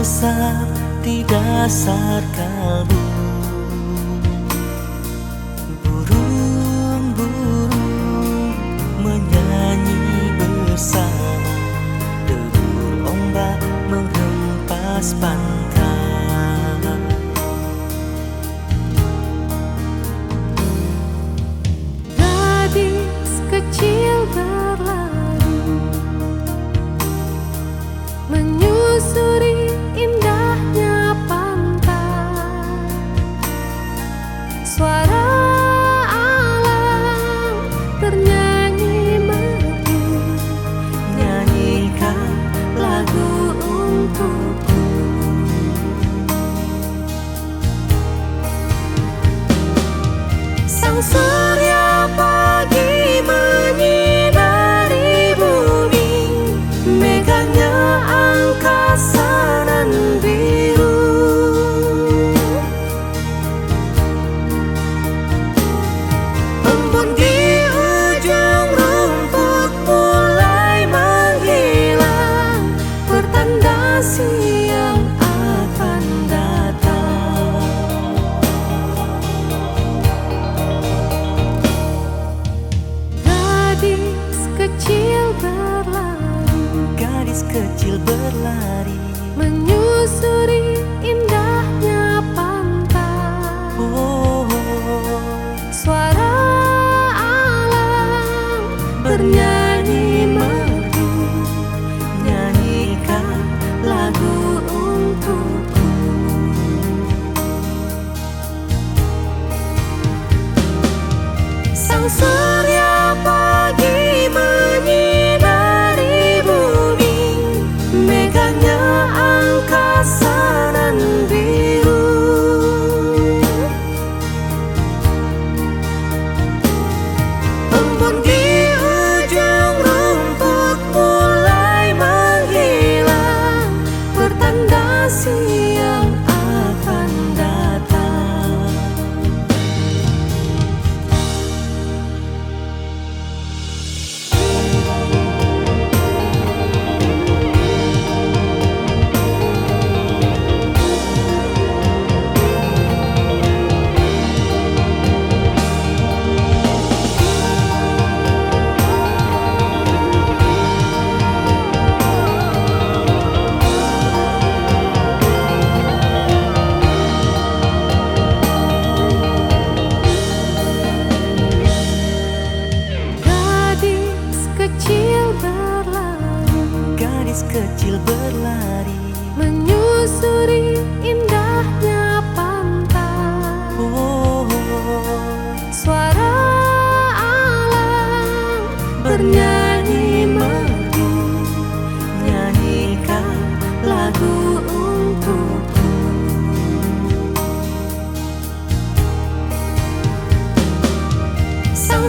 Tidak di dasar kalbu Burung-burung menyanyi bersama. Debur ombak menghempas pantai Gadis kecil berlari. Menyusuri indahnya pantai. Oh, Suara alam bernyanyi merdu. Nyanyikan lagu untukku. Sang Kecil berlari. Menyusuri indahnya pantai. Oh, Suara alam bernyanyi merdu Nyanyikan lagu untukku. Sang